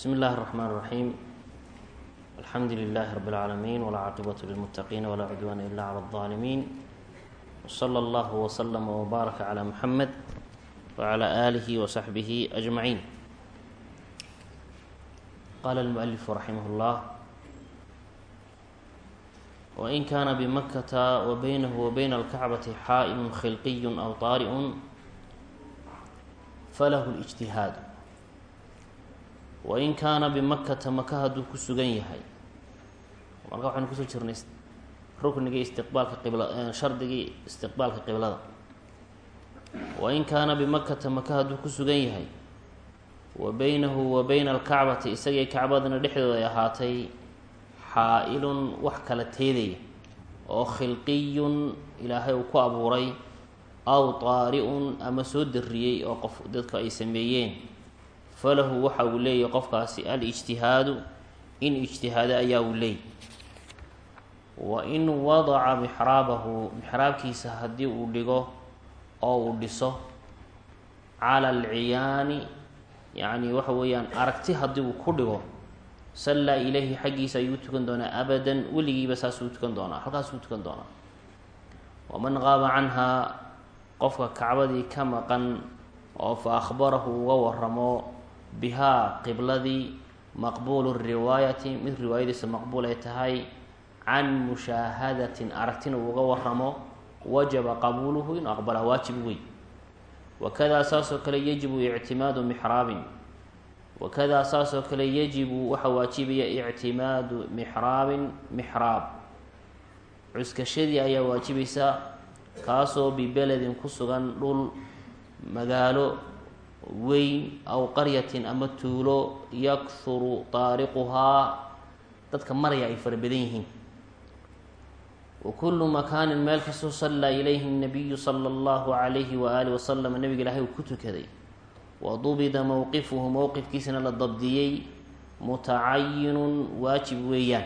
bsmi اllahi الرحmn الرaحيم alxamdu لlah rb العaalمين wlcaaqibaة lلmتaqin wla cudwana ila عlى الظالمين وslى اllah وslm وbaarak عlى mحamed وعlى آlih وصaxbih أجmaعين qala الmؤلف raximh اllah wain kana bmakata wbaynh wbayna اlkacbaةi xaaئl khilqiy aw طaariء falah الاجtihaad wain kaana bimakata maka hadduu ku sugan yahay. Marka waxaynu ku soo jirnay ruknigii istiqbaalka qibla shardigii istiqbaalka qiblada. Wain kaana bimakata maka hadduu ku sugan yahay. Wa beynahu wa beyna alkacbati isagii kacbadana dhexdooda ay ahaatay xaa-ilun wax kala teedaya oo khilqiyun ilaahay uu ku abuuray aw taari-un ama soo dariyey oo qof dadku ay sameeyeen falahu waxa uu leeyahy qofkaasi alijtihaadu in ijtihaado ayaa uu leeyay wa in wadaca mixraabahu mixraabkiisa haddii uu dhigo oo uu dhiso cala alciyaani yacni waxa weeyaan aragti haddii uu ku dhigo sallaa ilayhi xaggiisa ayuu tukan doonaa abadan weligiiba saasuu tukan doonaa halkaasuu tukan doonaa. Waman qaaba canhaa qofka kacbadii ka maqan oo fa akhbarahu uga waramo bihaa qibladii maqbuulu riwaayati mid riwaayadiisa maqbuul ay tahay can mushaahadatin aragtina uu uga waramo wajaba qabuuluhu inuu aqbalaa waajib wey wakadaa saasoo kale yajibu ictimaadu mixraabin wakadaa saasoo kale yajibu waxaa waajibaya ictimaadu mixraabin mixraab cuskashadii ayaa waajibaysa kaasoo bibeledin ku sugan dhul magaalo weyn aw qaryatin ama tuulo yakhuru taariquhaa dadka maraya ay fara badan yihiin. Wa kullu makaanin meel kastoo sallaa ilayhi nabiyu sala allahu calayhi waaalih wasalam nabiga ilaahay uu ku tukaday. Wa dubida mowqifuhu mowqifkiisana la dabdiyey. Mutacayinun waajib weeyaan.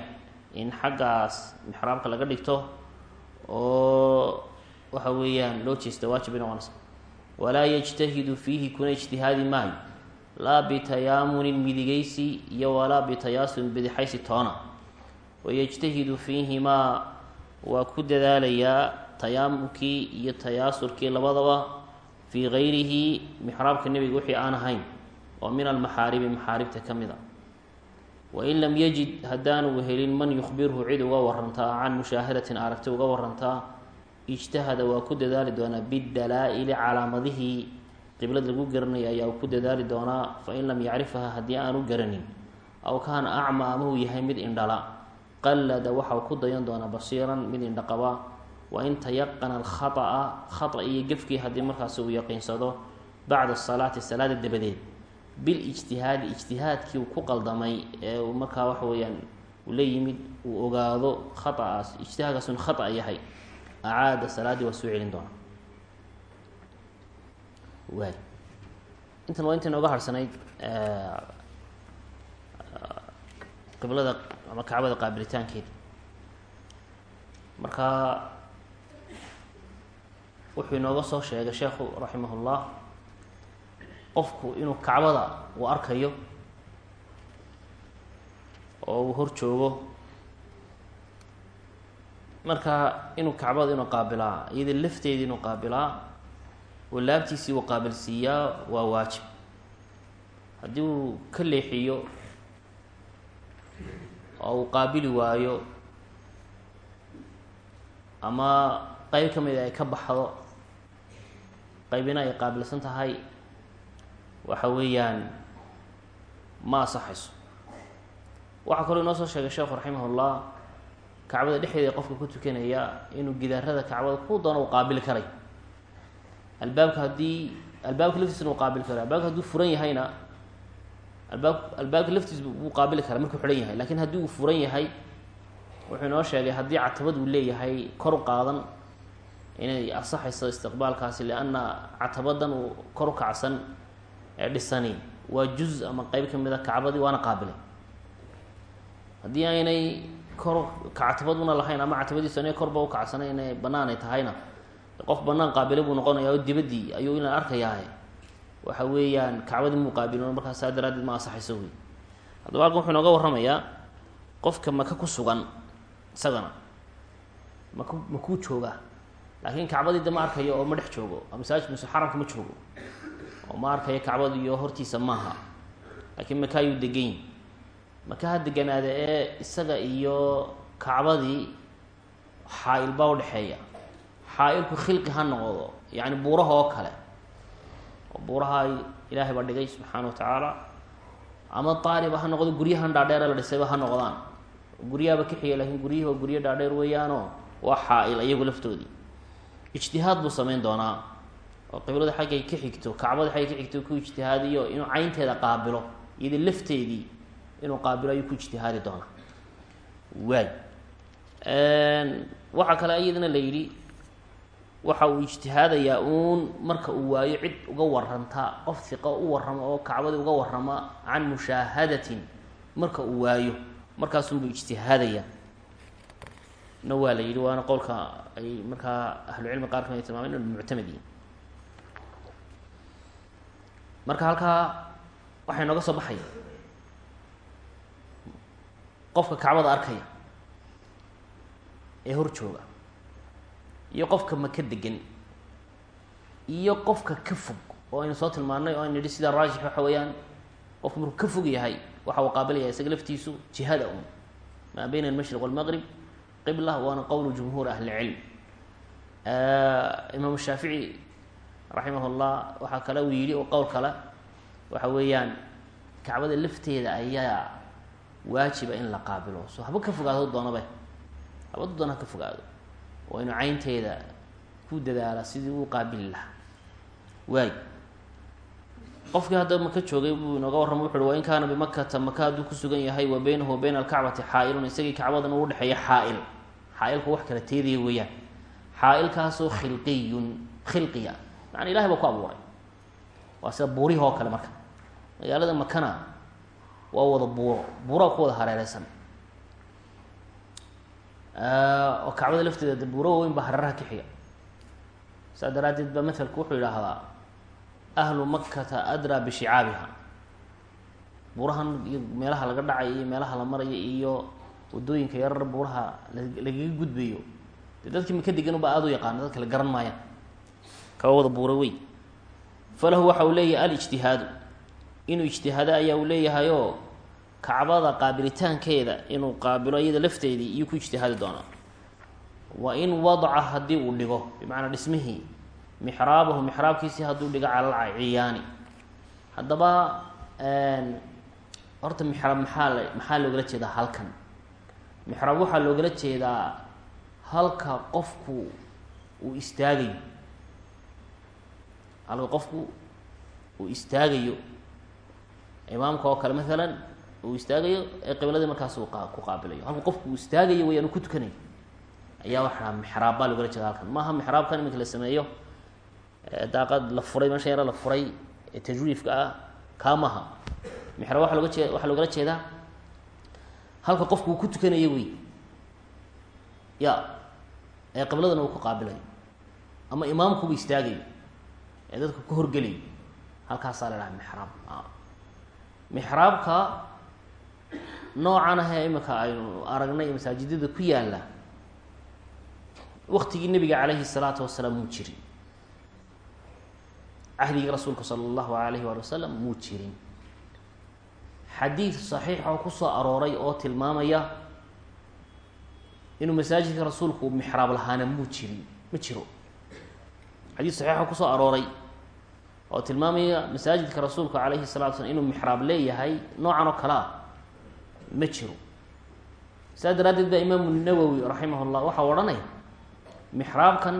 In xaggaas mixraabka laga dhigto oo waxa weeyaan loo jeesta waajib bay walaa yajtahidu fiihi kuna ijtihaadi maayo. Laa bitayaamunin midigaysi iyo walaa bitayaasun bidixaysi toona. Wayajtahidu fiihimaa waa ku dadaalayaa tayaamunkii iyo tayaasurkii labadaba fii gayrihi mixraabka nebiga wixii aan ahayn oo min almaxaaribi maxaaribta ka mid a. Wain lam yajid haddaanu helin man yukhbirhu cid uga warantaa can mushaahadatin aragti uga warantaa ijtahada waa ku dadaali doonaa bidalaa-ili calaamadihii qiblad lagu garanaya ayaa ku dadaali doonaa fain lam yacrifha haddii aanu garanin. Aw kaana acma ama uu yahay mid indhala. Qallada waxau ku dayan doonaa basiiran mid indhaqaba wain tayaqana alkhata'a khata iyo gefkii haddii markaasi uu yaqiinsado bacda salaati salaada dabadeed. Bilijtihaadi ijtihaadkii uu ku qaldamay ee markaa waxa weeyaan uu la yimid uu ogaado khata'aas ijtihaadkaas un yahay acaada salaaddii waa soo celin doonaa waay intan waa inta nooga harhsanayd qiblada ama kacbada qaabilitaankeeda marka wuxuu inooga soo sheegay sheekhu raximahullah qofku inuu kacbada uu arkayo oo uu hor joogo marka inuu kacbada inuu qaabilaa iyada lafteeda inuu qaabilaa oo laabtiisii uu qaabilsiiyaa waa waajib. Haddii uu ka leexiyo oo uu qaabili waayo ama qeyb ka mid ay ka baxdo qeybina ay qaabilsan tahay waxa weeyaan ma asaxayso waxaa kaloo inoo soo sheegay sheekhu raximahullah kacbada dhexdeeda qofka ku tukanaya inuu gidaarada kacbada ku doono uu qaabili karay. Albaabka haddii albaabka laftiisna uu qaabili karayo albaabka hadduu furan yahayna albaab albaabka laftiis wuu qaabili karaa markuu xidhan yahay. Lakin haddii uu furan yahay wuxuu inoo sheegay haddii catabad uu leeyahay kor u qaadan inay asaxayso istiqbaalkaasi lianna catabadan uu kor u kacsan ee dhisani. Waa juz ama qeyb ka mid a kacbadii waana qaabilay. Haddii aynay kor kacatabaduna lahayn ama catabadiisu inay korba u kacsana inay banaanay tahayna. Qof banaan qaabile buu noqonaya oo dibadii ayuu ilan arkayaa waxa weeyaan kacbadii muu qaabilin markaas daraadeed ma asaxayso wey. Haddaba halkan wuxuu inooga warramayaa qofka maka ku sugan isagana. Maku makuu joogaa laakiin kacbadii de ma arkayo oo ma dhex joogo. Oo masaajid muse xaramka ma joogo. Oo ma arkayo kacbada iyo hortiisa maaha laakiin maka ayuu degan maka ha deganaada ee isaga iyo kacbadii xaa-il baa udhexeeya xaa-ilku khilqi ha noqdo yacni buuraha oo kale. Oo buuraha ilaahay baa dhigay subxaana wa tacaala. Ama daariba ha noqdo guryahan dhaadheere la dhisayba ha noqdaan. Guryaaba ka xiga lakiin guryihi waa guryo dhaadheer weeyaanoo waa xaa-il iyagu laftoodii. Ijtihaad buu samayn doonaa. Oo qiblada xaggay ka xigto kacbada xaggay ka xigto ku ijtihaadiyo inuu caynteeda qaabilo iyadii lafteedii inuu qaabilo ayuu ku ijtihaadi doonaa. Waay. Waxaa kale iyadana la yidhi waxa uu ijtihaadayaa uun marka uu waayo cid uga waranta qof hiqo u warrama oo kacbadii uga warrama can mushaahadatin marka uu waayo markaasunbuu ijtihaadaya. Na waa la yidhi waana qowlka ay markaa ahlucilmi qaar ka mid tilmaameen inu muctamad yihiin marka halkaa waxay nooga soo baxaya qofka kacbada arkaya ee hor jooga iyo qofka maka degan iyo qofka ka fog oo aynu soo tilmaanay oo aynu nidhi sida raajix waxa weeyaan qofku markuu ka fog yahay waxa uu qaabilaya isaga laftiisu jihada un maa bayna almashriq walmaqrib qibla waana qowlu jumhuur ahli cilm imaam shaafici raximah llah waxaa kale uu yidhi oo qowl kale waxa weeyaan kacbada lafteeda ayaa waajiba in la qaabilo. So haba ka fogaado doonaba haba doona ka fogaado. Waa inuu caynteeda ku dadaala sidii uu qaabili lahaa. Waay. Qofkii hadda maka joogay buu inooga warrama wuxu uhi wain kaana bimakata maka hadduu ku sugan yahay wa beynahu wa bayna alkacbati xaa-ilun. Isagii kacbadan uu dhexeeya xaa-il. Wax kala teedaya weeyaan. Xaa-ilkaasoo khilqiyun khilqiya. Macana ilahay baa ku abuuray. Waa sida buurihi oo kale marka. Magaalada makana waa wada buuro buuraa ku wada hareereysan oo kacbada lafteeda de buuro weyn baa hareeraha ka xiga. Saa daraaddeed baa matalku wuxuu yidhaahdaa ahlu makkata adraa bishicaabiha buurahan iyo meelaha laga dhacayo iyo meelaha la marayo iyo waddooyinka yarar buuraha lagaga gudbayo dee dadkii maka degan ubaa aada u yaqaana dadka la garan maayaan kawa wada buura wey falahu waxa uu leeyahay alijtihaadu. Inuu ijtihaado ayaa uu leeyahay oo kacbada qaabilitaankeeda inuu qaabilo iyada lafteedii iyuu ku ijtihaadi doonaa wa in wadaca haddii uu dhigo bimacnaa dhismihii mixraabahu mixraabkiisii hadduu dhigo cala alciyaani haddaba horta mixraab maxaa maxaa loogala jeedaa halkan? Mixraab waxaa loogala jeedaa halka qofku uu istaagayo. Halka qofku uu istaagayo imaamka oo kale maalan uu istaagayo ee qibladii markaas ku qaabilayo. Halku qofku uu istaagayo wayaan ku tukanayo ayaa waxaa mixraab baa loogala jeeda halkan. Maaha mixraabkan iminka la sameeyo daaqad la furay meesha yara la furay ee tajwiifka ah kaa maaha. Mixraab waa looga jee waxaa loogala jeedaa halka qofku uu ku tukanayo wey ya ee qibladana uu ku qaabilayo. Ama imaamkuuba istaagayo ee dadka ka horgelayo halkaasaa la dhaha mixraab. Mixraabka noocan ahee imika aynu aragnay masaajidada ku yaalla waktigii nabiga calayhi salaatu wasalaam muu jirin. Cahdigii rasuulka sala allahu alayhi waali wasalam muu jirin. Xadiid saxiixa oo ku soo arooray oo tilmaamaya inuu masaajidka rasuulku mixraab lahaana muu jirin ma jiro. Xadiid saxiixa ku soo arooray oo tilmaamaya masaajidka rasuulka calayhi salatu slam inuu mixraab leeyahay noocan oo kale ah ma jiro saa daraaddeed baa imaamu nawowi raximah llah waxaa odhanaya mixraabkan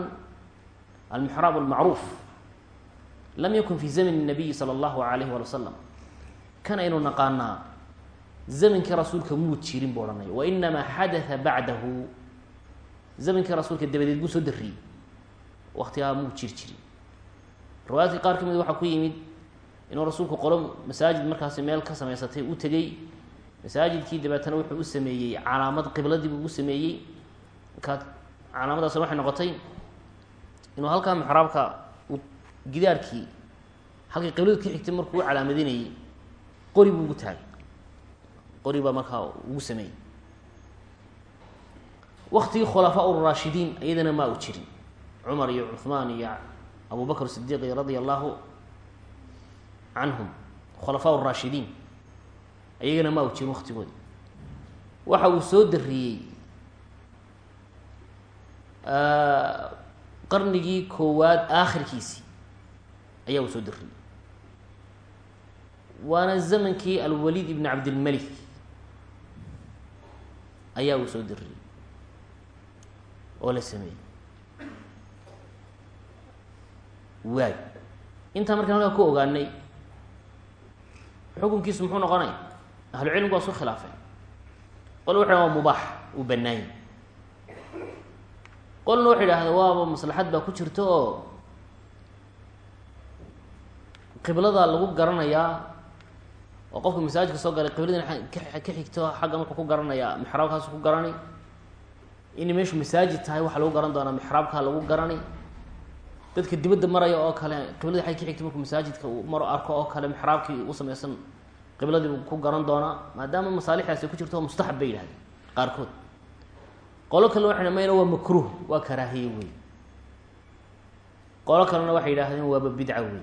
almixraab almacruuf lam yakun fi zamn الnabiyi salى اllahu alayh wali wasalam kan aynu naqaanaa zamankii rasuulka muu jirin buu odhanaya wainamaa xadaa bacdahu zamankii rasuulka dabadeed buu soo dariyey waktigaa muu jir jirin riwaayadkii qaar ka mid waxaa ku yimid inuu rasuulku qolo masaajid markaasi meel ka samaysatay u tegey masaajidkii dabeetana wuxuu u sameeyey calaamad qibladii buu u sameeyey. Markaa calaamadaasna waxay noqotay inuu halkaa mixraabka uu gidaarkii halkii qibladu ka xigtay markuu u calaamadinayey qori buu ugu taagay qori baa markaa ugu sameeyey. Waktigii khulafaa raashidiin iyadana maa u jirin. Cumar iyo cuhmaan iyo abu bakr sidiiq radia allahu canhum khulafaa raashidiin iyagana maa u jirin waktigoodi waxa uu soo dariyey qarnigii koowaad aakhirkiisii ayaa uu soo dariyey waana zamankii alwaliid ibn cabdilmelik ayaa uu soo dariyey oo la sameeyey. Waay. Intaa markaan halkaa ku ogaanay xukunkiisu muxuu noqonaya ahlu cilmigu waa isku khilaafeen qol waxay waa mubaax uu banaany qolna waxay idhahdeen waaba maslaxad baa ku jirta oo qiblada lagu garanayaa oo qofka masaajidka soo galay qibladina ka xigto xagga markuu ku garanayaa mixraabkaasu ku garanay inay meeshu masaajid tahay waxaa lagu garan doonaa mixraabkaa lagu garanay dadka dibadda maraya oo kale qiblada xag ka xigta markuu masaajidka uu maro arko oo kale mixraabkii u samaysan qibladii buu ku garan doonaa maadaama masaalixdaasi ku jirto mustaxab bay yidhahdeen qaarkood qolo kalena waxay mayna waa makruuh waa karaahiye wey qolo kalena waxay yidhaahdeen waaba bidca wey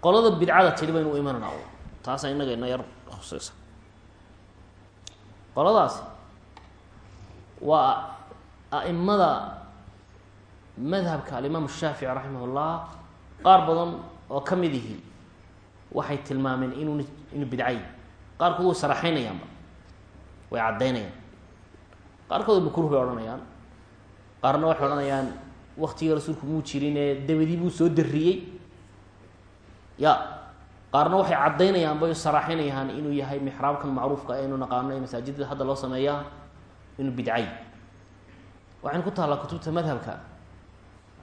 qolada bidcada tiri baynu u imanana taasa inaga ina yar huseysa qoladaasi waa a'imada madhabka alimaam shaafici raximah ullah qaar badan oo ka mid ihi waxay tilmaameen inuu inuu bidcay. Qaarkood way saraxaynayaanba way caddaynayaan. Qaarkood makruh bay odhanayaan. Qaarna waxay odhanayaan waktigii rasuulku muu jirinee dabadii buu soo dariyey ya qaarna waxay caddaynayaan bay saraaxinayaan inuu yahay mixraabkan macruufka aynu naqaano ee masaajidada hadda loo sameeyaa inuu bidcay. Waxayna ku taallaa kutubta madhabka.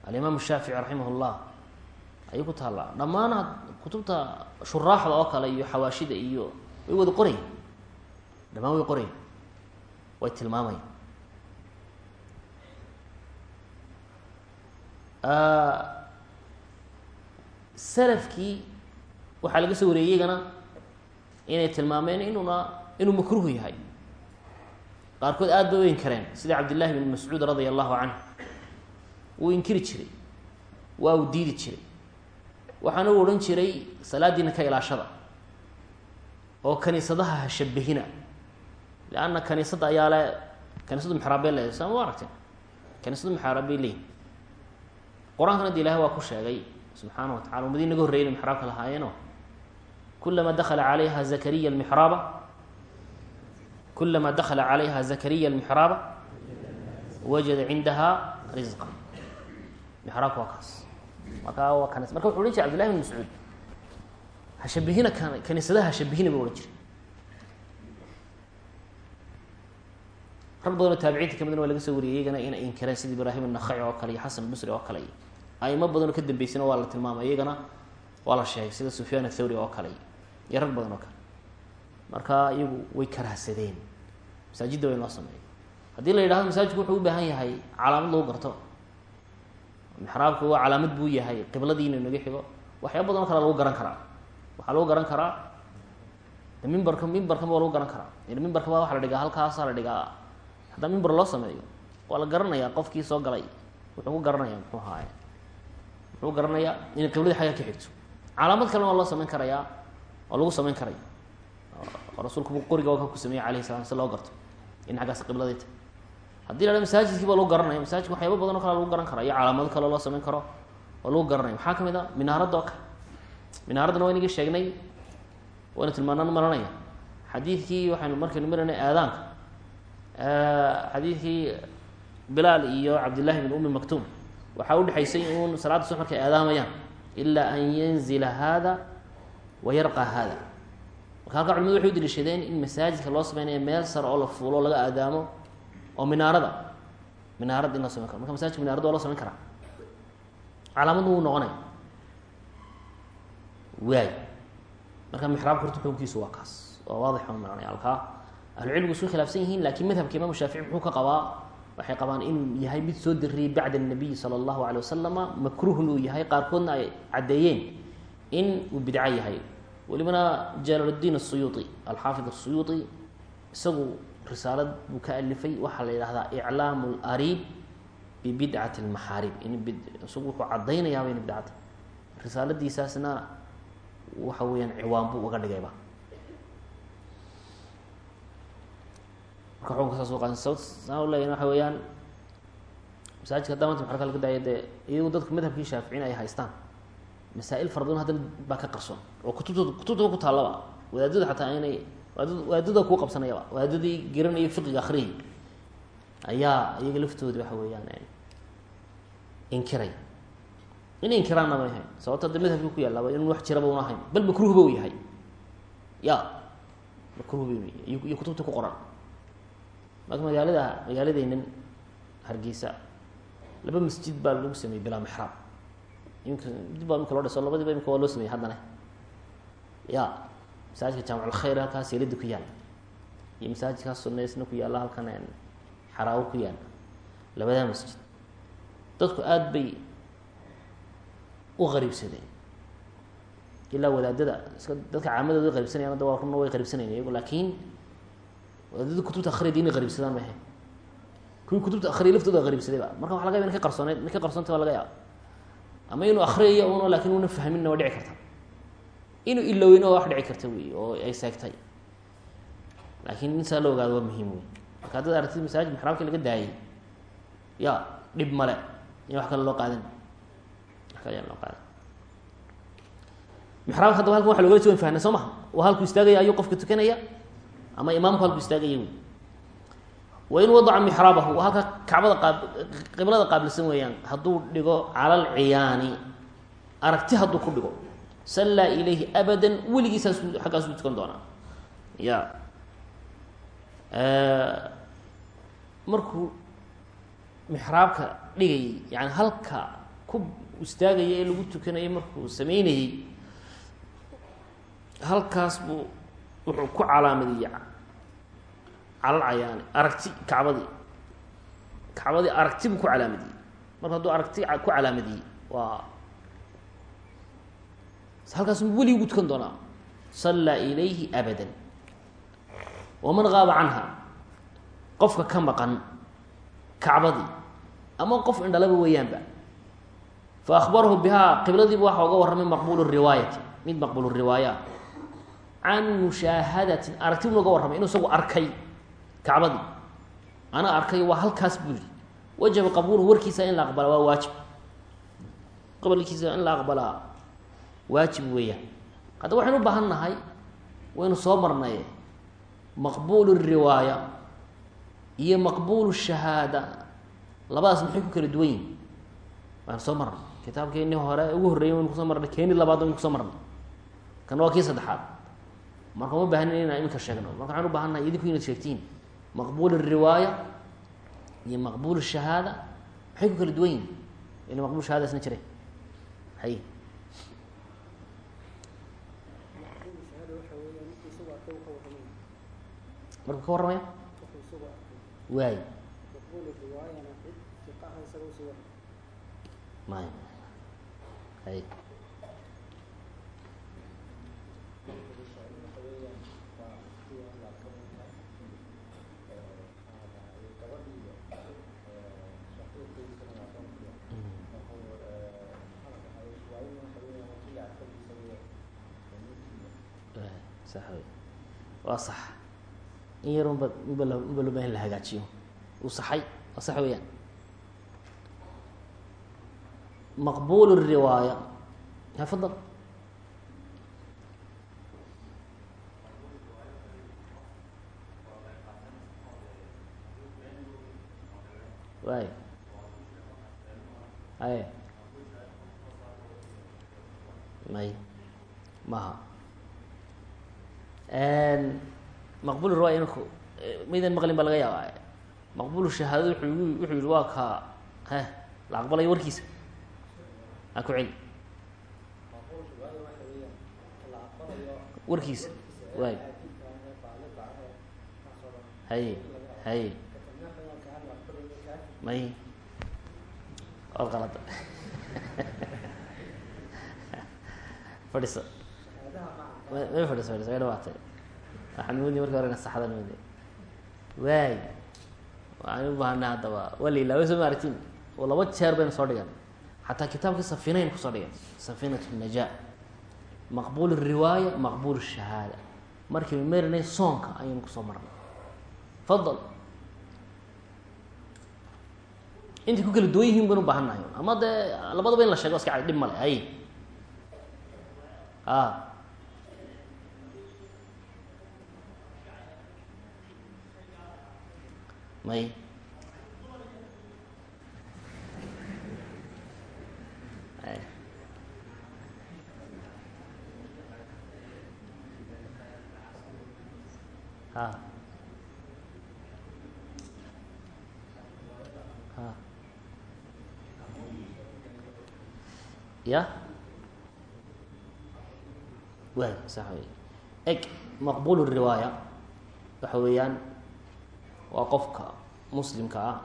Alimaam shaafici raximah llah ayay ku taallaa. Dhammaana kutubta shuraaxda oo kale iyo xawaashida iyo way wada qorayan dhammaan way qorayan way tilmaamayan salafkii waxaa laga soo wariyey iyagana inay tilmaameen inuuna inuu makruuh yahay. Qaarkood aad bay u inkareen sida cabdillahi bn mascuud radia allahu canhu wuu inkiri jiray. Waa uu diidi jiray waxaana u odhan jiray salaadiina ka ilaashada oo kaniisadaha ha shabahina leanna kaniisadda ayaa le kaniisadu mixraab bay leedahay sama aragteen kaniisadu mixraab bay leeyihiin qur'aankana de ilahay waa ku sheegay subxaana wa tacala ummadii naga horreyay ina mixraabka lahaayeeno kulama dakala calayha zakariya almixraaba kulama dakala calayha zakariya almixraaba wajada cindaha risqa mixraabka waa kaas marka waa kaniis marka wuxu odhan jiray abdillahi bin mascuud. Hashabihina kaniisadaha hashabihina odhan jiray. Rag badanoo taabiciinta kamidna waa laga soo wariyay iyagana inay inkireen sida ibraahim anakhaci oo kale iyo xasan albasri oo kale. Iyo aimo badanoo ka dambeysana waa la tilmaamay iyagana waa la sheegay sida sufyaan athawri oo kale iyo rag badan oo kale. Marka iyagu way karahsadeen masaajidda way noo sameeyay haddii la yidhahdo masaajidku wuxuu u baahan yahay calaamad lagu garto mixraabku waa calaamad buu yahay qibladiina naga xigo. Waxyaaba badan oo kale lagu garan karaa. Waxaa lagu garan karaa de mimbarka mimbarkan waa lagu garan karaa. Mimbarka baa waxa la dhigaa halkaasaa la dhigaa. Haddaa mimbar loo sameeyo waa la garanayaa qofkii soo galay. Wuxuu ku garanaya muxuu haaye? Muxuu garanayaa inay qibladii xagga ka xigto. Calaamad kalena waa loo sameyn karayaa oo lagu sameyn karaya oo rasuulku qoriga waa ku sameeyey alayhi salam si loo garto in xaggaas qibladii ta haddii la masaajidkii baa lagu garanaya masaajidka waxyaaba badan oo kale lagu garan kara iyo calaamado kale loo sameyn karo oo lagu garanaya maxaa ka mid a minaaradda oo kale. Minaaraddana waa inagii sheegnay waynu tilmaanaan maranaya xadiidkii waxaynu markaynu maranay aadaanka xadiidkii bilaal iyo cabdillahi bin umi maktuum waxaa udhexaysay uun salaadda subax markay aadaamayaan ilaa an yanzila hada wa hada marka halkaa culimadu waxay u daliishadeen in masaajidka loo sameynaya meel sare oo la fuulo o laga aadaamo oo minaarada minaarada in la samayn karo. Marka masajidka minarada waa la samayn karaa. Calaamadu wuu noqonaya waay. Marka mixraabka horta xukunkiisu waa kaas oo waadix baan maranaya halkaa. Ahlucilmigu isku khilaafsan yihiin lakiin madhabka imaam shaafici muxuu ka qabaa waxay qabaan inuu yahay mid soo diriyey bacda anabiyi sala allahu alay wasalama makruuhn uu yahay. Qaarkoodna ay caddeeyeen in uu bidco yahay. Welibana jalaaluddiin asuyuui alxaafid asuyuui isagu risaalad buu ka alifay. Waxaa la yidhahdaa iclaamu lariib bibidcati lmaxaarib. In isagu wuxuu caddaynayaaba in bidcata risaaladiisaasna waxa weeyaan ciwaan buu uga dhigayba marka masaajidka haddaa manta maxarka laga daaya dee iyagu dadku madhabkii shaaficin ay haystaan. Masaa-il haddana baa ka qarsoon. Oo kutubtooda kutubtaba ku taallaba. Wadaadada xataa inay wadaad wadaadada kuu qabsanayaba wadaadadii garanayay fiqiga akriyay ayaa iyaga laftoodi waxa weeyaan inkiray. In inkiraanna may hayn sababto de madhabkii ku yaallaba in wax jiraba una hayn bal makruhba u yahay. Ya makruhba iyo kutubta ku qoran. Marka magaalada magaaladeynan hargeysa laba masjid baa lagu sameeyey bilaa mixraab imika dib baa imika loo dhiso labadiiba imika waa loo sameeyey haddana. Ya masaajidka jaamicalkhayr halkaas yeelada ku yaalla iyo masaajidkaas suneysna ku yaalla halkan xaraawo ku yaalla labadaa masjid. Dadku aada bay u qariibsadeen. Ilaa wadaadada iska dadka caamadooda qariibsanayan hadda waa runna way qariibsanayen iyagu laakiin wadaadada kutubta akriyada inay qariibsadaan ma ahayn. Kuwii kutubta akriya laftooda qariibsadayba marka waxa laga yaba in ka qarsooneyd in ka qarsoonta waa laga yaaba ama inuu akriyayo uno laakiin una fahminna waa dhici karta inuu iloweyno waa wax dhici karta wey oo ay seegtay. Laakiin in saa la ogaado waa muhiim wey marka haddaad aragtid masaajid maxraabki laga daayay ya dhib male in wax kale loo qaadan wax kale yaan loo qaadan mixraabka haddaba halkan waxa logala jawan fahnay soo maha waa halku istaagaya ayuu qofka tukanaya? Ama imaamku halku istaagaya wey wain wadaca mixraabahu halka kacbada qaab qiblada qaabilsan weeyaan. Hadduu dhigo cala alciyaani aragti hadduu ku dhigo sallaa ilayhi abadan weligiisaas xaggaasuu tukan doonaa. Ya markuu mixraabka dhigayay yani halka ku istaagaya ee lagu tukanayay markuu sameynayey halkaas buu wuxuu ku calaamadiyey calal cayaani aragti kacbadii kacbadii aragti buu ku calaamadiyey marka hadduu aragti ku calaamadiyey waa halkaasuu weligii ugu tukan doonaa sallaa ilayhi abadan waman gaaba canha qofka ka maqan kacbadii ama qof indhalaba weeyaanba fa akhbarahu bihaa qibladiiba waxa uga warramay maqbuulu riwaayati mid maqbuulu riwaaya can mushaahadatin aragti buu uga warramay inuu isagu arkay kacbadii ana arkay waa halkaas buu yihi wajaba qabuuluhu warkiisa in la aqbalaa waa waajib qabalkiisa in la aqbalaa waajib weeyaan. Hadda waxaynu u baahan nahay waynu soo marnay maqbuulu riwaaya iyo maqbuulu shahaada. Labadaas maxay ku kala duwan yihiin waanu soo marnay. Kitaabkeeni hore ugu horreeyay waynu ku soo marnay. Keeni labaad waynu ku soo marnay. Kana waa kii saddexaad. Marka uma baahnin inaan iminka sheegno. Marka waxaan u nahay idinku inaad sheegtiin maqbuul riwaaya iyo maqbuul shahaada. Maxay ku kala duwan yihiin ila maqbul shahada isna jire hay markuu ka warramaya waay may hay. Waa sax in yar unba unba loo baahan la hagaajiyo. Uu saxay waa sax weeyaan. Maqbul الriwaaya ya fadal. Waay aye may. Maha maqbul riwaaya inku maydan maqlin ba laga yaaba maqbul shahaado wuxuu wuxuu waa ka he la aqbalayo warkiisa. Ha ku celi. Warkiisa waay. Haye haye may. Oo qalada fadhiso. May fadhiso fadhiso way dhawaatay waxaan moodnay marka horena saxdan moodnay waay. Waxaan u baahanay haddaba waa la ilaaway soo maaragtiin oo laba jeer baynu soo dhigan xataa kitaabkii safinayn ku soo dhigan safinat naja maqbuul riwaaya maqbuul shahaada. Markaynu marinay soonka ayaynu ku soo marnay. Fadal. Intay ku kala duwan yihiin baynu ama dee labadaba in la sheego iska cad dhib ay. A may ha. Ha. Ya waay sax eg maqbul riwaaya waxa weeyaan waa qofka muslimka ah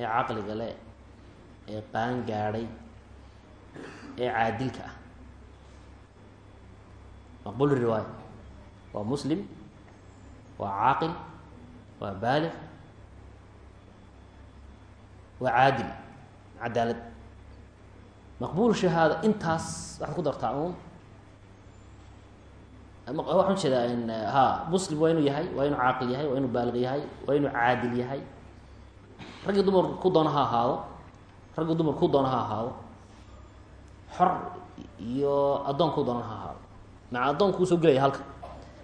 ee caqliga le ee qaan gaadhay ee caadilka ah. Maqbul riwaaya waa muslim waa caaqil waa baalix waa caadil cadaalad. Maqbul shahaada intaas waxaad ku dartaa waxaan u jeedaa ha muslim waa inuu yahay waa inuu caaqil yahay waa inuu baaliq yahay waa inuu caadil yahay. Raggi dumar ku doona ha ahaado raggi dumar ku doona ha ahaado xor iyo addoon ku doona ha ahaado. Maca addoonka uu gelaya halka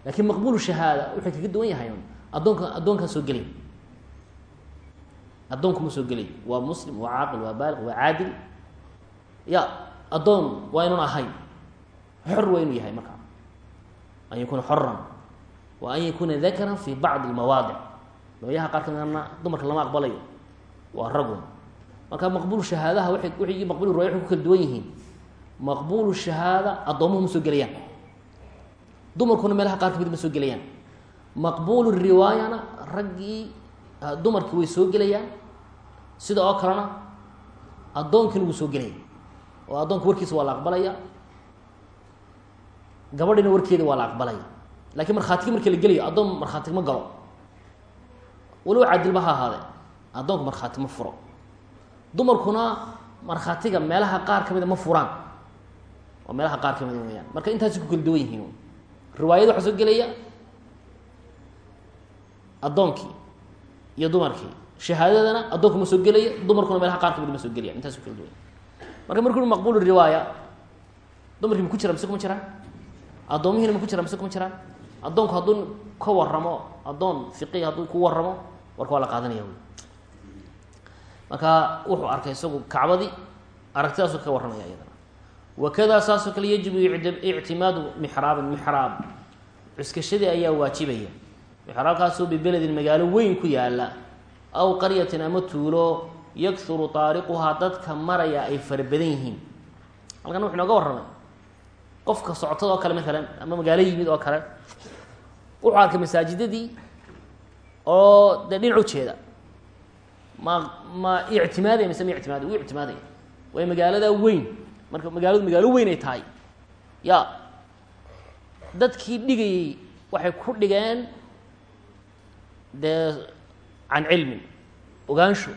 laakiin maqbul shahaada wuxuu kaga duwan yahay addoonka addoonkaan soo gelay addoonku ma soo gelay waa muslim waa caaqil waa baaliq waa caadil. Ya addoon waa inuun ahayn. Xor waa inuu yahay markaa an yakuna xoran wa an yakuna dakaran fi bacdi lmawaadic nooyaha qaar kamidana dumarka lama aqbalayo waa ragun marka maqbul shahaadaha waay w maqbul riwaya waxay ku kala duwan yihiin maqbul shahaada addoomuhu ma soo gelayaan dumarkuna meelaha qaar ka mid ma soo gelayaan maqbul riwaayana raggii dumarkii way soo gelayaan sida oo kalena addoonkiina wuu soo gelaya oo addoonka warkiisa waa la aqbalaya gabadhina warkeeda waa la aqbalaya laakiin markhaatigi markii la gelayo addoon markhaati ma galo. Walow cadilba ha ahaade addoonku markhaati ma furo. Dumarkuna markhaatiga meelaha qaar kamida ma furaan. Waa meelaha qaar kamida weyaan marka intaasi ku kala duwan yihiin riwaayada waxaa soo gelaya addoonkii iyo dumarkii. Shahaadadana addoonku ma soo gelaya dumarkuna meelaha qaar ka mid ma soo gelaya intaas ku kala duwan. Marka markuu ui maqbul riwaaya dumarkii ma ku jiraan mise kuma jiraan addoomihiina ma ku jiraan mise kuma jiraan? Addoonku hadduu ka waramo addoon fiqi hadduu ku waramo warka waa la qaadanaya wy marka wuxuu arkay isagu kacbadii aragtidaasuu ka warramaya iyadana. Wakada saasoo kale yajibu ictimaadu mixraabin mixraab cuskashadii ayaa waajibaya. Mixraabkaasoo bibeledin magaalo weyn ku yaalla aw qaryatin ama tuulo yakhuru taariquhaa dadka maraya ay fara badan yihiin. Halkan wuxu inooga warramay qofka soctada oo kale maalan ama magaalo yimid oo kale wuxuu arkay masaajidadii oo dee dhinac ujeeda ma ma ictimaadaya mise ma ictimaadaya wuu ictimaadaya. Way magaalada weyn marka magaaladu magaalo weyn ay tahay. Ya dadkii dhigayey waxay ku dhigeen dee can cilmin ogaansho.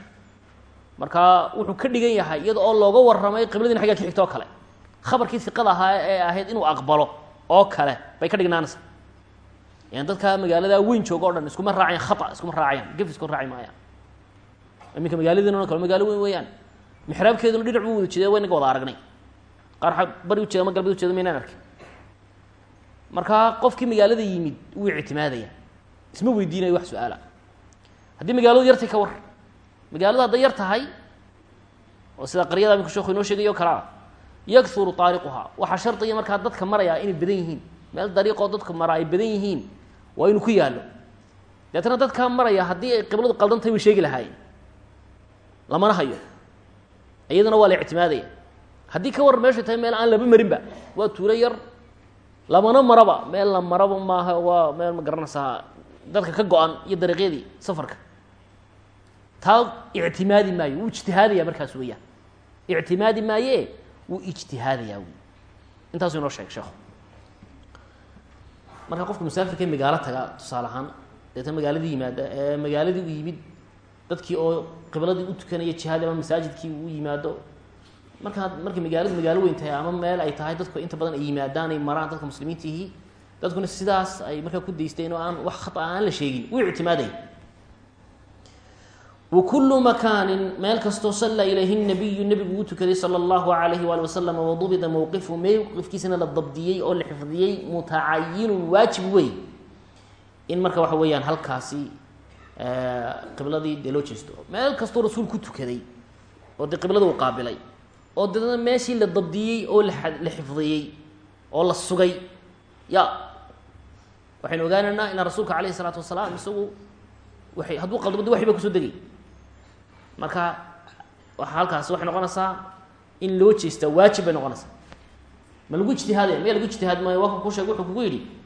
Marka wuxuu ka dhigan yahay iyada oo looga warramay qibladina xaggaa ka xigta oo kale khabarkii iqada ahaa ee ahayd inuu aqbalo oo kale bay ka dhignaanaysa yan dadka magaalada weyn jooga o dhan iskuma raacayaan khata iskuma raacayaan gef isku raaci maayaan. Iminka magaaladiina kale magaalo weyn weeyaan. Mixraabkeeduna dhinac buu wada jeeda waynaga wada aragnay. Qaar bari ujeeda ama galbeed ujeeda maynaan arkay marka qofkii magaalada yimid wuu ictimaadaya isma weydiinayo wax su'aala. Haddii magaaladu yartay ka war magaaladu hadday yar tahay oo sida qaryada sheeku inoo sheegayo o kale yakhuru taariquhaa waxaa shardiya markaa dadka marayaa inay badan yihiin. Meel dariiqoo dadka mara ay badan yihiin waa inuu ku yaallo. Deetana dadkaa maraya haddii qibladu qaldan tahay sheegi lahaayeen. Lamana hayo iyadana waa la ictimaadaya. Ka war meesha tahay meel aan laba marinba waa tuulo yar. Lamana maraba. Meel la maraba maaha waa meel ma garanaysaa dadka ka go-an iyo dariiqyadii safarka. Taa ictimaadi maayo. Wuu ijtihaadaya markaas weeyaan. Ictimaadi maaye wuu ijtihaadayaa wy intaasuu inoo sheegay sheekhu. Marka qofka musaafirka magaalo taga tusaale ahaan deetna magaaladii yimaada ee magaaladii u yimid dadkii oo qibladii u tukanaya jihaad ama masaajidkii u yimaado markaa markay magaaladu magaalo weyn tahay ama meel ay tahay dadku inta badan ay yimaadaan ay maraan dadka muslimiintiihi dadkuna sidaas ay markaa ku daysteen oo aan wax khata aan la sheegin. U ictimaaday wakulu makaanin meel kastoo salla ilayhi nabiyu nebigu uu tukaday sala allahu alayhi waali wasalam wadubida mowqifu mowqifkiisana la dabdiyey oo la xifdiyey mutacayinun waajib wey in marka waxa weeyaan halkaasi qibladii dee loo jeesto. Meel kastoo rasuul ku tukaday oo dee qiblada uu qaabilay oo deedna meeshii la dabdiyey oo la xifdiyey oo la sugay. Ya waxaynu ogaanaynaa inaa rasuulka alayh isalaatu wasalaam isagu baa ku soo degay marka waa halkaasi waxay noqonaysaa in loo jeestaa waajib bay noqonaysaa ma lagu ijtihaadaya maya lagu ijtihaad sheeg wuxuu kugu yidhi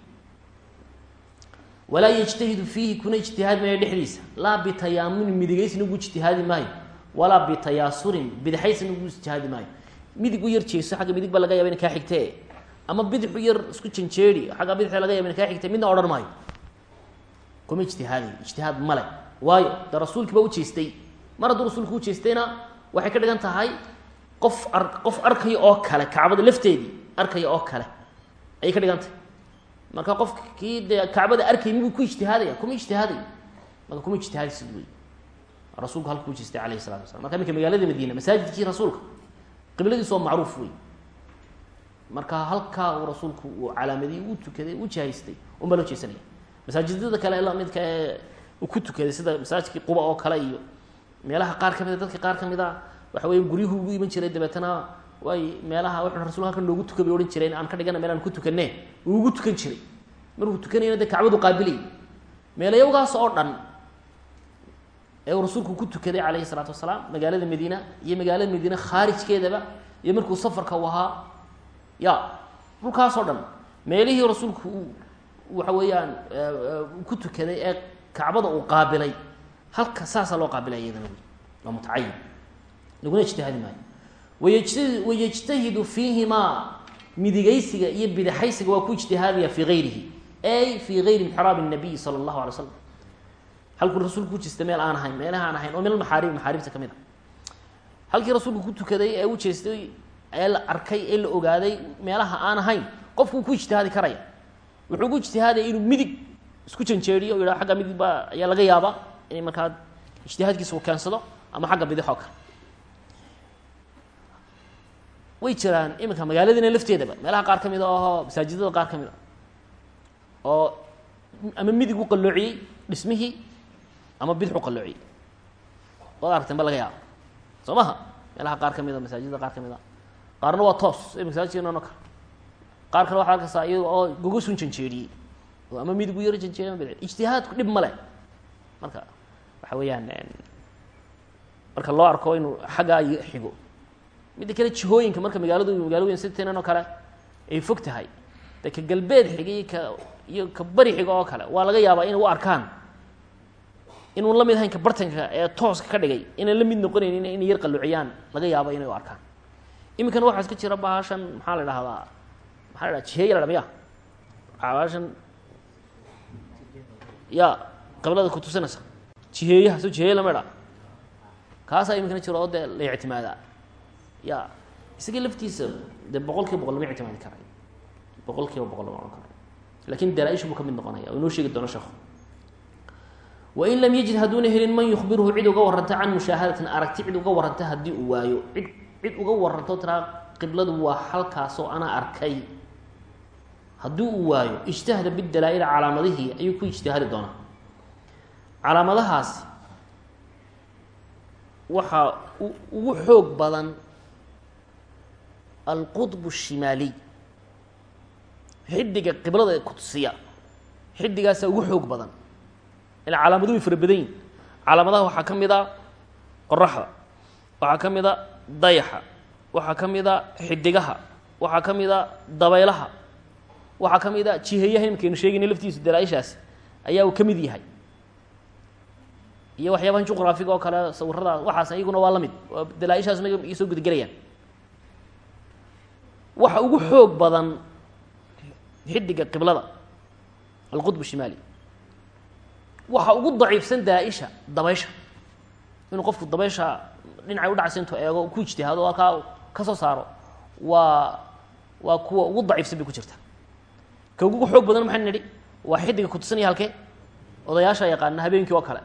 walaa yجtahidu fiihi kuna ijtihaadi maayo dhexdiisa. Laa bitayaamunin midigaysna ugu ijtihaadi maayo. Walaa bitayaasurin bidixaysna ugu ijtihaadi maayo. Midig u yar jeeso xagga midig ba laga yaba ina ama bidix u yar isku janjeedi xagga bidixda laga yaba ina kaa xigtee. Midna odhan maayo. Kuma ijtihaadayo ijtihaad male waayo de rasuulkii baa ujeestay mar hadduu rasuulku ujeestayna waxay ka dhigan tahay qof ar qof arkaya oo kale kacbada lafteedii arkaya oo kale. Ayay ka dhigan tahay. Marka qofkii dee kacbada arkay mibuu ku ijtihaadaya? Kuma ijtihaadayo marka kuma ijtihaadaysid wey rasuulku halka jeestay alayhi salatu wasala marka iminka magaalada madiina masaajidkii rasuulka qibladiisu waa macruuf wey marka halkaa uu rasuulku uu calaamadiyey u tukaday u jihaystay unbaa jeesanaya. Masaajidada kale la midka ee ku tukaday sida masaajidkii quba oo kale iyo meelaha qaar ka mid a dadka qaar ka mid a waxa weya guryuhu ugu iman jiray dabeetana way meelaha wuxuu rasulka halkan noogu tuka bay odhan jireen aan ka dhigana meel aan ku tukanne. Uu ugu tukan jiray. Markuu tukanayna dee kacbadu qaabilayay meelayawgaas oo dhan ee uu rasuulku ku tukaday calayhi salaatu wasalaam magaalada madiina iyo magaalada madiina khaarijkeedaba iyo markuu safarka u ahaa ya dhulkaasoo dhan meelihii rasuulku uu waxa weeyaan ku tukaday ee kacbada uu qaabilay halka saasaa loo qaabilay iyadana wey. Waa mutacayin laguna ijtihaadi maayo. Wayajtahidu fiihimaa midigaysiga iyo bidixaysiga waa ku ijtihaadaya fii gayrihi. Ay fii gayri inxiraabi nabiyi sala allahu alay slam halkuu rasuulku ku jeestay meel aan ahayn meelaha aan ahayn oo min almaxaarib maxaaribta ka mid a. Halkii rasuulku ku tukaday ee u jeestay ee la arkay ee la ogaaday meelaha aan ahayn qofkuu ku ijtihaadi karaya. Wuxuu ku ijtihaadaya inuu midig isku janjeeriyo o yidhaha xagga midig baa ayaa laga yaabaa inay markaa ijtihaadkiisa uu keensado ama xagga bidixoo way jiraan iminka magaaladiina lafteedaba meelaha qaar ka mid a oo masaajidada qaar ka mid a oo ama midig u qalloociyey dhismihii ama bidix u qalloociyey. Waad aragteen ba laga yaaba soo maha meelaha qaar ka mid a masaajidada qaar ka mid a qaarna waa toos e masaajidkeena no kale qaar kale waxaa arkaysaa iyaga oo gogosun janjeeriyey ama midig u yaro janjeeriy ama bidix ijtihaadku dhib ma leh. Marka waxa weeyaan marka loo arko inuu xaggaa xigo midda kale jihooyinka marka magaaladu magaalooyin sitnan oo kale ay fog tahay. Ka galbeed xiga iyo ka iyo ka bari xiga oo kale waa laga yaabaa inay u arkaan. Inuun la mid ahayn ka bartanka ee tooska ka dhigay inaan la mid noqonaynin inay yar qalluciyaan laga yaabo inay u arkaan. Iminkana waxaa iska jira bahashan maxaa la dhahdaa maxaa la dhaha jiheeya la dha miya bahashan ya qablada kutusinaysa jiheeyaha soo jiheeye lama dha kaasaa iminkana jiro oo dee la ictimaadaa ya isaga laftiisa dee boqol boqol lama ictimaadi karayo boqol boqol lama ohan karayo laakiin dalaa-ishu buu ka noqonaya oo sheegi doono sheekhu wain lam yajid hadduuna helin man yukhbiruhu cid uga warranta can mushaahadatin aragti cid uga warranta haddii uu waayo cid cid uga warranto tiraa qibladu waa halkaasoo anaa arkay haddii uu waayo ijtahada bidalaa-il calaamadihii ayuu ku calaamadahaasi waxaa ugu xoog badan alqudb الshimaaliy xidiga qiblada kutusiya xidigaasaa ugu xoog badan ila calaamadu way fara badan calaamadaha waxaa ka mid a qoraxda waxaa ka mid a dayaxa waxaa ka mid a xidigaha waxaa ka mid a dabaylaha waxaa ka mid a jiheeyaha imikaynu sheegayna laftiisu dalaa-ishaasi ayaa uu ka mid yahay iyo waxyaabahan juqraafiga oo kale sawirada waxaas iyaguna waa la mid. Dalaa-ishaas ma soo gudagelayaan waxa ugu xoog badan xidiga qiblada alqudb shimaali. Waxa ugu daciifsan daa-isha dabaysha. Inuu qofku dabaysha dhinacay udhacaysa intuu eego ku ijtihaado halkaa ka soo saaro waa waa kuwa ugu daciifsan bay ku jirta ka ugu xoog badan maxay nidhi? Waa xidiga kutusanaya halkee? Odayaasha yaqaana habeenkii oo kale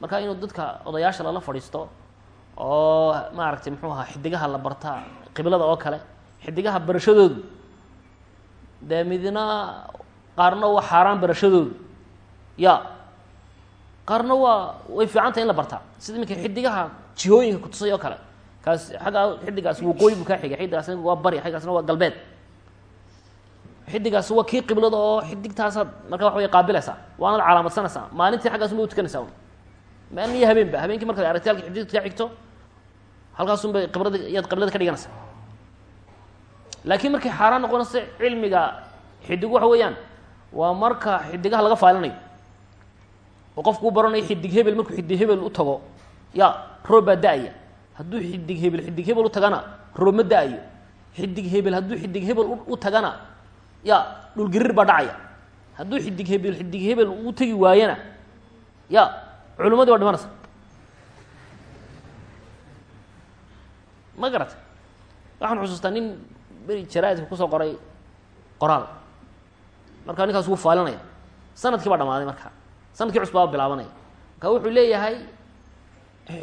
marka inuu dadka odayaasha lala fadhiisto oo maaragtay muxuu ahaa xidigaha la bartaa qiblada oo kale xidigaha barashadoodu dee midna qaarna waa xaaraan barashadoodu ya qaarna waa way fiican tahay in la bartaa sida iminka xidigaha jihooyinka kutusay oo kale kaas xaggaa xidigaas waqooyi buu kaa xigay xidigaasna waa bari xaggaasna waa galbeed. Xidigaas waa kii qiblada oo xidigtaasaad marka wax way qaabilaysaa waanad calaamadsanaysaa maalintii xaggaasunba u tukanaysaa. un maalin iyo habeenba. Habeenkii markaad aragtay halka xidigta kaa xigto halkaasunbay qiblada qiblada ka dhiganaysaa laakiin markay xaaraan noqonaysa cilmiga xidigu waxa weeyaan waa marka xidigaha laga faalinayo. Oo qofku u baranayo xidig hebel markuu xidig hebel u tago ya roob baa da'aya. Hadduu xidig hebel xidig hebel u tagana roob ma da'ayo. Xidig hebel hadduu xidig hebel u tagana ya dhulgariir baa dhacaya. Hadduu xidig hebel xidig hebel u tegi waayana ya culimadii waa dhimanaysa. Ma garata waxaan xusuustaa nin beri jaraaidka ku soo qoray qoraal. Marka ninkaas wuu faalinaya. Sanadkii baa dhamaaday marka sannadkii cusbaa bilaabanaya. Marka wuxuu leeyahay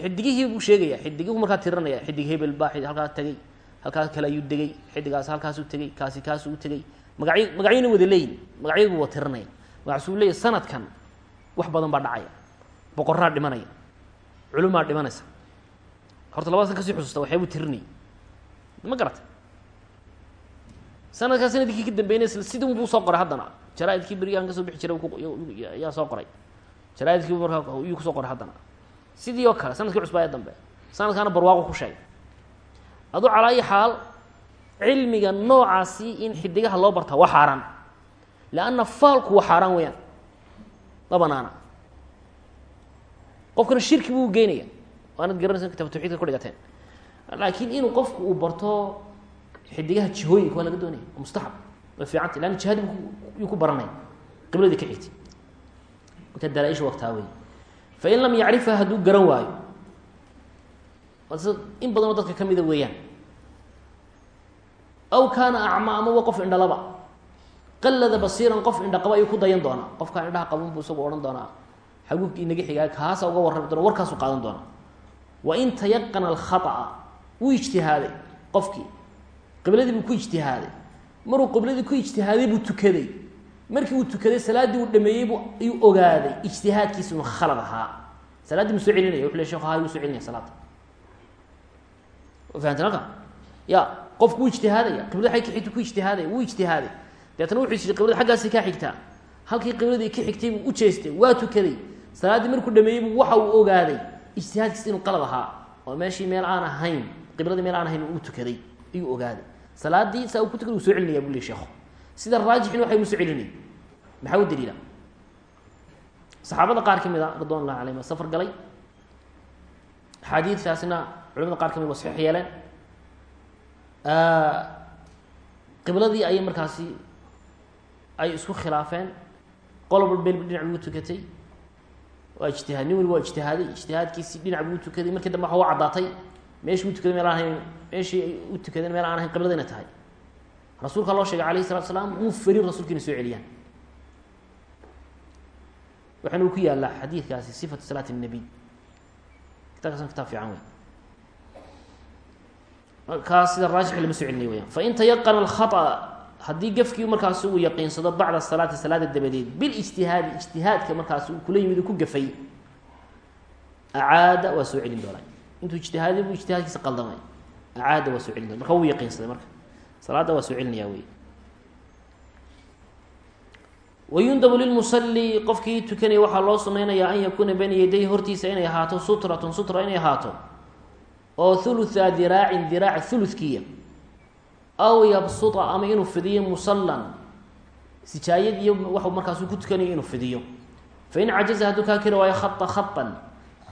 xidigihii buu sheegaya xidigihuu markaa tirinaya xidig hebel baa halkaa tegey. Halkaas kale ayuu degey. Xidigaas halkaasuu tegey. Kaasi kaasuu tegey. Magacyo magacyona wada leeyihiin magacyadu waa tirinaya magacaasuu leeyahy sanadkan wax badan baa dhacaya boqoraa dhimanaya. Culumaa dhimanaysa. Horta labada san ka sii xusuusta waxyaabuu tirinayay ma garata? Sanadkaa sannadkii ka dambeynay sidii buu soo qoray haddana. Jaraaidkii berigaan ka soo bixi jiray ayaa soo qoray. Jaraaidkii markaa iyuu ku soo qoray haddana. Sidii oo kale sannadkii cusbaaya dambe sanadkaana barwaaqo ku sheegay. Aduu calaa ayi xaal cilmiga noocaasi in xidigaha loo bartaa waa xaaraan. Leanna faalku waa xaaraan weeyaan. Ma banaana qofkana shirki buu geynaya waanad garanaysa kitab tawxiidka ku dhigateen laakiin inuu qofku uu barto xidigaha jihooyinka waa laga doonaya waa mustaxab way fiicantay leanna jihadi yuu ku baranaya. Qibladii ka xigtay marka dalaa-isha waqtaa wey fain lam yacrifha hadduu garan waayo. In badanoo dadka ka mida weeyaan. Aw kaana acmaa ama wa qof indhalaba. Qallada basiiran qof indhaqaba ayuu ku dayan doonaa. Qofkaa indhaha qaban buu isagu odhan doonaa xaguubki inaga xigaa kaasa uga warrami doona warkaasu qaadan doonaa wain tayaqana alkhaطأa wuu ijtihaaday qofkii. Qibladii buu ku ijtihaaday. Maruu qibladii ku ijtihaaday buu tukaday. Markii uu tukaday salaaddii uu dhameeyey bu ayuu ogaaday ijtihaadkiisa inu khalad ahaa. Salaaddii mu soo celinaya wuxu le shekh ha igu soo ya qofku wuu ijtihaadaya qiblada agg ka xigta ku ijtihaadaya wuu ijtihaaday deetna wuxuu is qiblada xaggaasi kaa xigtaa. Halkii qibladii ka xigtay u jeestay waa tukaday salaaddii markuu dhameeyey bu waxa uu ogaaday ijtihaadkiisa inuu qalad ahaa oo meeshii meel aan ahayn qibladii meel aan ahayn uu tukaday ayuu ogaaday. Salaadii saa uu ku tukada wuu soo celinaya bu le sheekhu sida raajixin waxay mu soo celinay maxaa u daliila? Saxaabada qaar ka mid a ridwan ullahi alayhim safar galay? Axaadiidtaasina culamada qaar ka mid wa saxiix yeeleen qibladii ayay markaasi ay isku khilaafeen. Qoloba beel dhinac buu tukatay waa ijtihaad nin waliba waa ijtihaaday ijtihaadkiisii dhinac buu utukaday markii dambe waxa u caddaatay meeshii utukaday meel aan ahayn meeshii u tukadeen meel aan ahayn tahay. Rasuulka loo sheegay alayh salatu salaam wuu fari rasulka soo celiyaan. Waxaana ku yaallaa xadiidkaasi sifatu salaati nabiy kitaabkaasna kitaab fiican wey markaa sida raajix lama soo celinayo wayaan fain tayaqana alkhaطأ haddii gafkii markaasi uu yaqiinsado bacda salaati salaada dabadeed bilijtihaadi ijtihaadka markaasi uu kula yimid ku gafay acaada waa soo celin doonaa intuu ijtihaaday buu ijtihaadkiisa qaldamay acaada waa soo celin doona marka wuu yaqiinsaday marka. Salaada waa soo celinaya wey wayundabu lilmusali qofkii tukanaya waxaa loo sunaynayaa an yakuuna bayna yadayhi hortiisa inay ahaato sutratun sutra inay ahaato. Oo hulutha diraacin diraac huludkiiya aw yabsuta ama inuu fidiyo musallan. Sijaayad iyo waxu markaasuu ku tukanayo inuu fidiyo. Fain cajaza hadduu kaa kari waayo khata khatan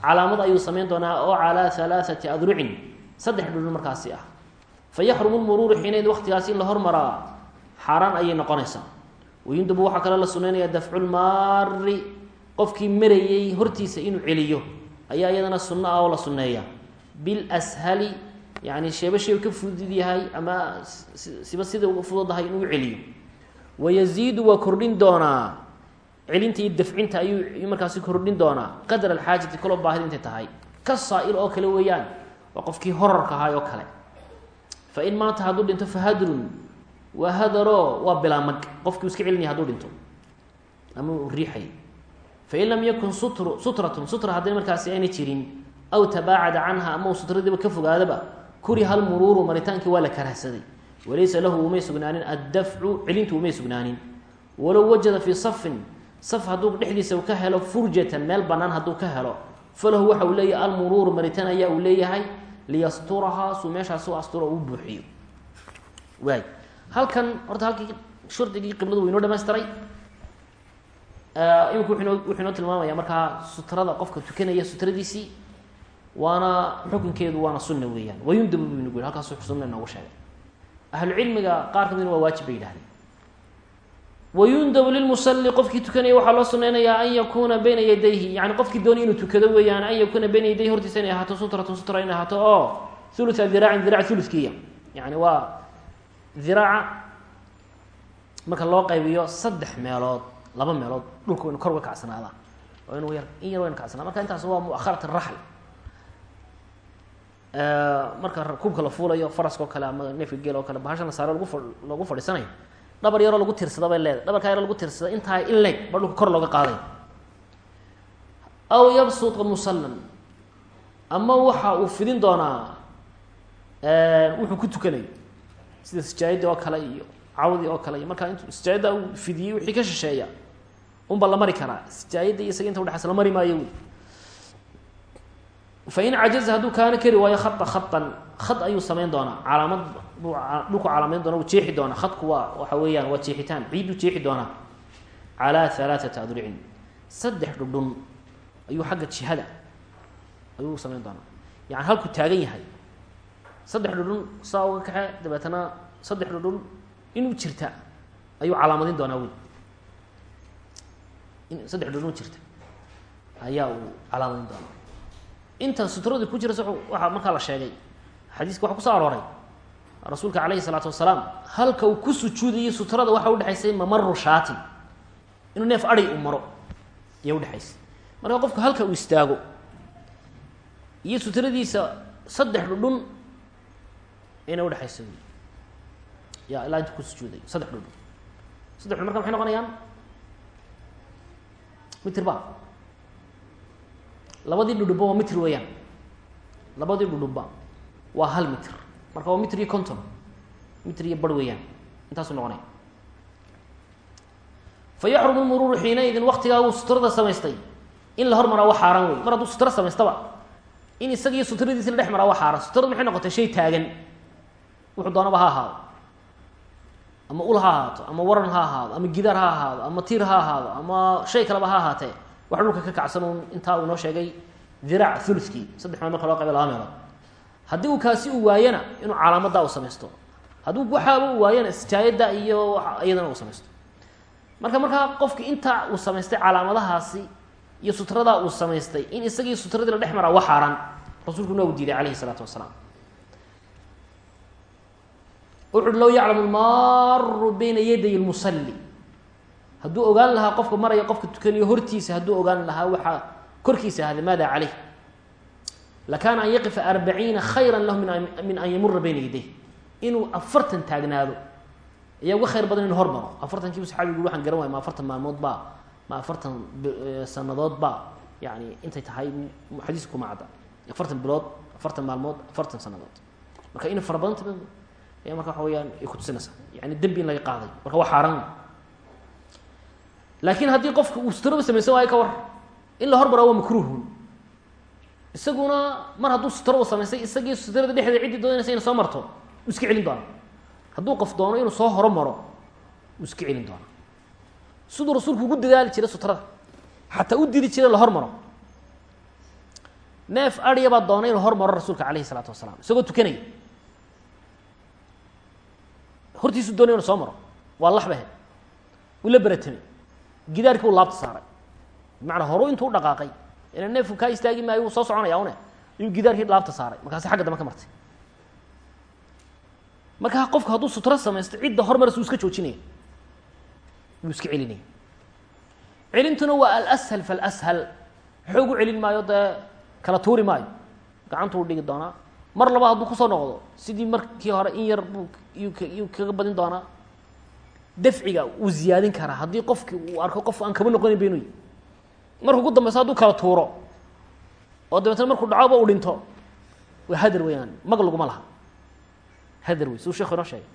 calaamad ayuu samayn doonaa oo calaa halaaثati adrucin saddex dhudhun markaasi ah. Fayaxrumu lmuruuru xiinayd waqtigaasi in la hormaraa xaaraan ayay noqonaysaa. Wayundabu waxaa kaloo la sunaynaya dafculmaari qofkii marayey hortiisa inuu celiyo. Ayaa iyadana sunno ah oo la sunneeya bilshali yani sheeba sheeb ka fudud yahay ama siba sida uga fududahay inuu celiyo. Wayaziidu waa kordhin doonaa celinta iyo dafcinta ayuu markaasi kordhin doonaa. Qadar alxaajati kaloo baahida intay tahay. Ka saa-il oo kale weeyaan waa qofkii horarka kale. Fa in maanta hadduu dhinto fahadrun waa hadaro waa bilaamag qofkii u iska celinaya haduu dhinto. Ama uu riixay. Fain lam yakun sutru sutratun sutra haddii markaasi ayna jirin aw tabaacada canha ama uu ka fogaadaba kuriha lmuruuru maritaankii waa la karahsaday walaysa lahu umay sugnaanin addafcu celintu umay sugnaanin. Walow wajada fii safin saf hadduu dhexdiisa ka helo furjatan meel bannaan hadduu ka helo falahu waxa uu leeyahay almuruuru maritaan ayaa uu leeyahay liyasturahaa suu meeshaas u asturo u buuxiyo. Waay. Halkan horta halkii shardigii qibladu wuu inoo dhamaystiray wuxuunoo wuxuu inoo tilmaamaya markaa sutrada qofka tukanaya sutradiisii waana xukunkeedu waana sunna weeyaan. Wayundabu bu inagu yhi halkaasu sunna inoogu sheegay. Ahlucilmiga qaar kamidna waa waajib bay yidhahdeen. Wayundabu lilmusali qofkii tukanaya waxaa loo suneynayaa an yakuuna bayna yadayhi. Yani qofkii doonay inuu tukado weeyaan an yakuuna bayna yadayhi hortiisa inay ahaato sutratun sutra inay ahaato oo thulutha diracin dirac thulutkiiya yani waa diraaca marka loo qaybiyo saddex meelood laba meelood dhulka waynu kor uga kacsanaada oo inu yar in yar waynu kacsanaa marka intaas waa muakharat raxl marka kubka la fuulayo faraska oo kale ama neefka geel oo kale bahasha nasaare lagu fa loogu fadhiisanayo. Dhabar yaroo lagu tirsada bay leedahay. Dhabarkaa yaroo lagu tirsada intaa in leeg ba dhulka kor looga qaaday. Aw yabsuta musallan. Ama waxa uu fidin doonaa wuxuu ku tukanayo. Sida sijaayadii oo kale iyo cawdii oo kale iyo markaa intu sijaayadda uu fidiyey wixii ka shisheeya unba la mari karaa. Sijaayadda iyo isaga inta udhexaysa la mari maayo wy fain cajaza hadduu kaana kari waayo haa haan had ayuu samayn doonaa. Calaamad dhulku calaamayn doona uu jeexi doonaa. Hadku waa waxa weeyaan waa jeexitaan. Ciidduu jeexi doonaa. Calaa halaaثata adricin saddex dhudhun ayuu xagga jihada ayuu samayn doonaa. Yani halkuu taagan yahay. Saddex dhudhun saa uga kaxe dabeetana saddex dhudhun inuu jirta ayuu calaamadin doonaa wey in saddex ayaa uu calaamadin doonaa inta sutradii ku jiraysa waxaa markaa la sheegay xadiiska waxa kuso arooray rasuulka calayhi salaatu wasalaam halka uu ku sujuudayay sutrada waxa udhexaysay mamaru shaatin inuu neef adhay uu maro ayaa udhexaysay marka qofku halka uu istaago iyo sutradiisa saddex dhudhun inay udhexaysa wy ya ilaa inta ku sujuuday saddex dhudhun saddex dhudhun marka maxay noqonayaan mitir ba labadii dhudhunba waa mitr weeyaan. Labadii dhudhunba waa hal mitr. Marka waa mitr iyo conton mitr iyo bar weeyaan. Intaasuu noqonaya fa yaxrumu lmuruuru xiinaidin waktigaa uu sutrada samaystay. In la hormaraa waa xaaraan wey mar hadduu sutro samaystaba in isaga iyo sutradiisi la dhex maraa waa xaaraan. Sutradu maxay noqotay? Shay taagan. Wuxuu doonaba ha ahaado. Ama ul ha ahaato ama waran ha ahaado ama gidaar ha ahaado ama tiir ha ahaado ama shay kaleba ha ahaatee wax dhulka ka kacsan intaa uu noo sheegay diraac ulukii saddex meel marka loo qayba laba meelood. Haddii uu kaasi uu waayana inuu calaamadaa uu samaysto. Hadduu waxaaba uu waayana sijaayadda iyo iyadana uu samaysto. Marka markaa qofki intaa uu samaystay calaamadahaasi iyo sutradaa uu samaystay in isagii sutradii la dhex maraa waa xaaraan rasuulku noogu diiday calayhi isalaatu wasalaam. Wuxu uhi low yaclamu lmaaru bayna yaday lmusalli hadduu ogaan lahaa qofka maraya qofka tukanayo hortiisa hadduu ogaan lahaa waxaa korkiisa ahda maada caleyh lakaana an yaqifa arbaciina khayra lahu min an yamura bayna yaday inuu afartan taagnaado ayaa uga khayr badan inu hormaro afartankiibu saxaabigu waxaan garan waaya ma afartan maalmood baa? Ma afartan sanadood baa? Yani intay tahay xadiiska kuma cadda. Afartan bilood afartan maalmood afartan sanadood marka ina fara badanta ayaa marka waxa weyaan ay kutusinaysaa yani dembi in laga qaaday. Marka waa xaaraan laakiin haddii qofka uu sutraba samaysan waayo ka war. In la hormaraa waa makruuhun isaguna mar hadduu sutro u samaystay isagii sutrada dhexdeeda ciddii doonaysa ina soo marto uu iska celin doona hadduu qof doono inuu soo horomaro uu iska celin doona siduu rasuulku ugu dadaali jiray sutrada. Xataa u diri jiray la hormaro. Neef adya baa doonay inuu hormaro rasuulka calayhi isalaatu wasalaam isagoo tukanaya. Hortiisu doonay inu soo maro. Waa laxbahe. Uu la beratamay gidaarkii uu laabta saaray. Bimacnaa horu intuu u dhaqaaqay ila neefku kaa istaagi maayo wuu soo soconaya une ayuu gidaarkii laabta saaray. Markaasi xagga dambe ka martay. Markaa qofku hadduu sutro samaysto cidda hormaras uu iska joojinaya. Wuu iska celinaya. Celintuna waa alashal falashal. Xoog u celin maayo dee kala tuuri maayo. Gacantu u dhigi doonaa. Mar laba hadduu ku soo noqdo. Sidii markii hore in yar buu yuu kaga badin doonaa dafciga uu ziyaadin karaa. Haddii qofki uu arko qof aan kaba noqonayn ba inuu markuu ku dambeyso hadduu kala tuuro oo dabeetna markuu dhacoba uu dhinto. Waa hadar weyaan mag laguma laha hadar wey siduu sheekhu inoo sheegay.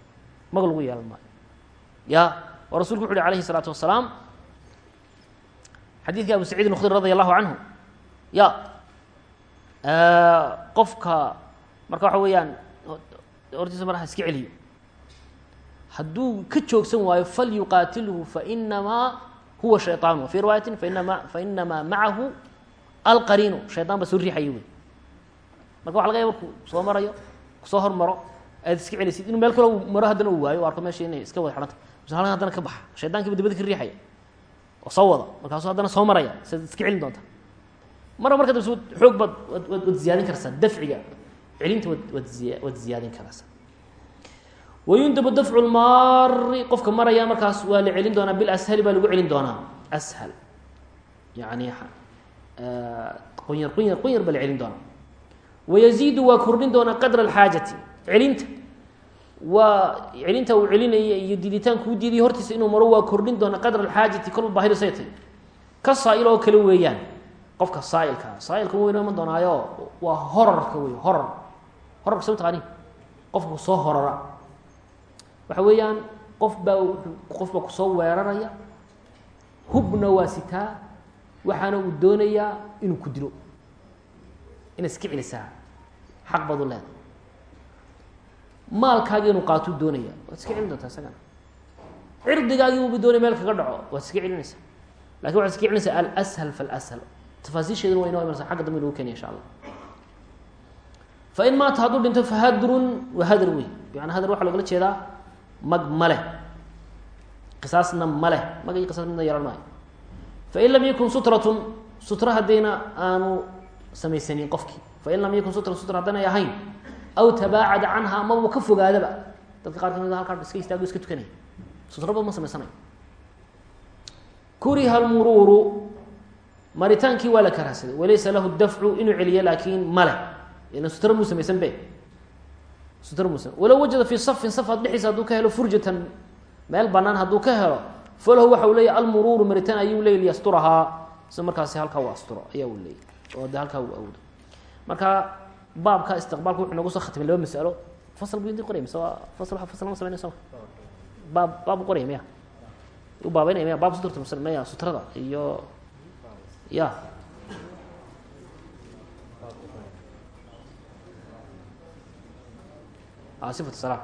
Mag lagu yeelan maayo ya oo rasulku wuxu uhi alayhi الsalaatu wasalaam xadiidkii abu saciidin khudri radi allahu canhu ya qofka marka waxa weeyaan hortiisa mar ha iska celiyo hadduu ka joogsan waayo falyuqaatilhu fainamaa huwa shayطaan wafii riwaayatin fainama macahu alqariinu. Shayطan ba soo riixaya wey. Marka waxa laga ya markuu soo marayo ku soo hormaro aad iska celisid inuu meel kale maro haddana uu waayo arko meesha inay iska wada xihanta mise halkan haddana ka baxa. Shaydaankiiba dabada ka riixaya oo soo wada. Markaasuu haddana soo maraya siad iska celin doonta. Marba marka dambe xoog baad waad ziyaadin karaysaa dafciga. Celinta ziya waad ziyaadin karaysaa wayundabu dafcu lmaari qofka maraya markaas waa la celin doonaa bilashali baa lagu celin doonaa ashal yani qunyar qunyar qunyar baa celin doonaa wayaziidu waa kordhin doonaa qadra alxaajati celinta waa celinta uu celinaya iyo diiditaanka u diiday hortiisa inuu maro waa kordhin doonaa qadra alxaajati kolba baahida say tahy ka saa-il kale weeyaan qofka saailkaa saailka weyno iman doonaayo waa horarka wey horar horarka soo qofka ku soo horara waxa weeyaan qof baa qof baa ku soo weeraraya. Hubna waa sitaa waxaana uu doonayaa inuu ku dilo. Inaad iska celisaa. Xaq baad u leedahay. Maalkaagii inuu qaatuu doonaya waad iska celin doontaa isagana? Cirdigaagii uuba doonaya meel kaga dhaco waad iska celinaysaa. Lakin waxaad iska celinaysaa alashal falashal tafaasiisheeduna waa inoo imanaysa xagga dambe lagu keenaya insha allah fain maata hadduu dhinto fahadrun waa hadar wey bimana hadar waxaa logala jeedaa mag ma leh qisaasna ma leh mag iyo qisaas midna yeelan maayo fain lam yakun sutratun sutra haddayna aanu samaysanin qofkii fain lam yakun sutra sutra haddaynay ahayn. Aw tabaacada canha amaba ka fogaadaba. Dadka qaar ka mid halkaa iska istaago iska tukanaya sutraba ma samaysanayo. Kuriha almuruuru maritaankii waa la karahsaday walaysa lahu dafcu inuu celiyo laakiin male ila sutra muu samaysan sutra muusa walow wajada fii safin safaad dhexdiisa hadduu ka helo furjatan meel banaan hadduu ka helo falahu waxa uu leeyahy almuruuru maritaan ayuu leey liyasturahaa si markaasi halkaa uu asturo ayaa uu leeyay oo de halkaa uu awdo marka baabka istiqbaalka wuxuu nagu soo khatimay laba masalo. Fasal buu idin qoraya mise waa fasal waa fasal ma samaynaya soma baab baab qoraya miya u baabeynaya miya baab masal maya sutrada iyo ya sifat salaam.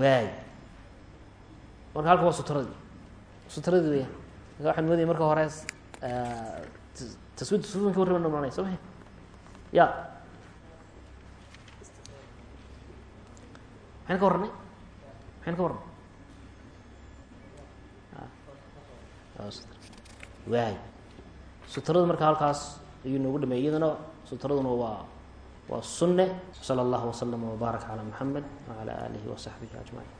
Waay marka halka waa sutradii sutradii weyaan marka waxaan moodaya marka hore taswiid suufinka warraba noqonaya soo maha ya. Maxayna ka warranay. Maxayna ka waay sutradu marka halkaas ayuu noogu iyadana sutraduna waa waa sunne slى اllah وslm وbaarak عlى mحamed وعlى آlihi وصaxbihi أجmaعin